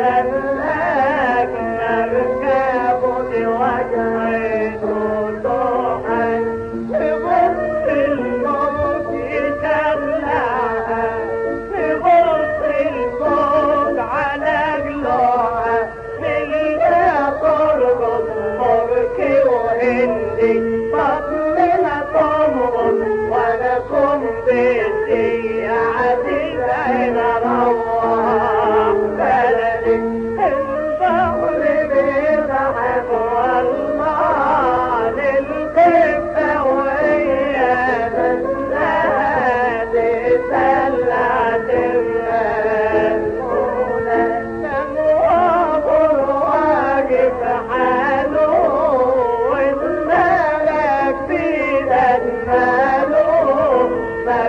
that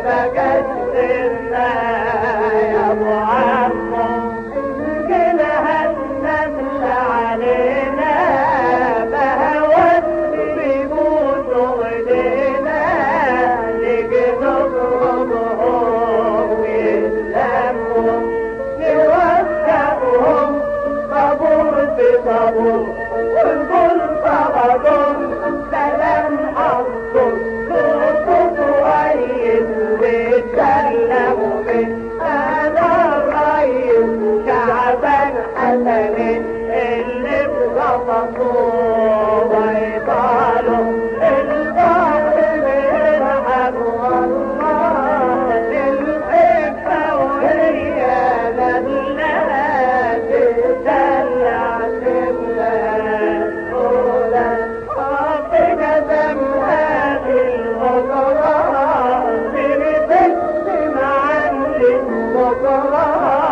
بكسر الناس وكرها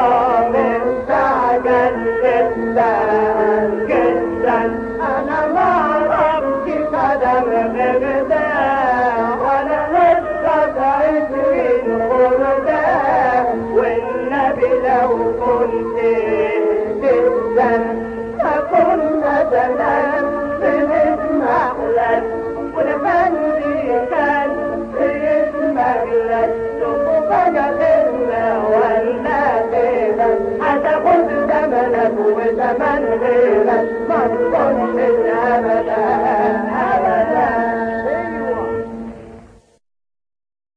أبدا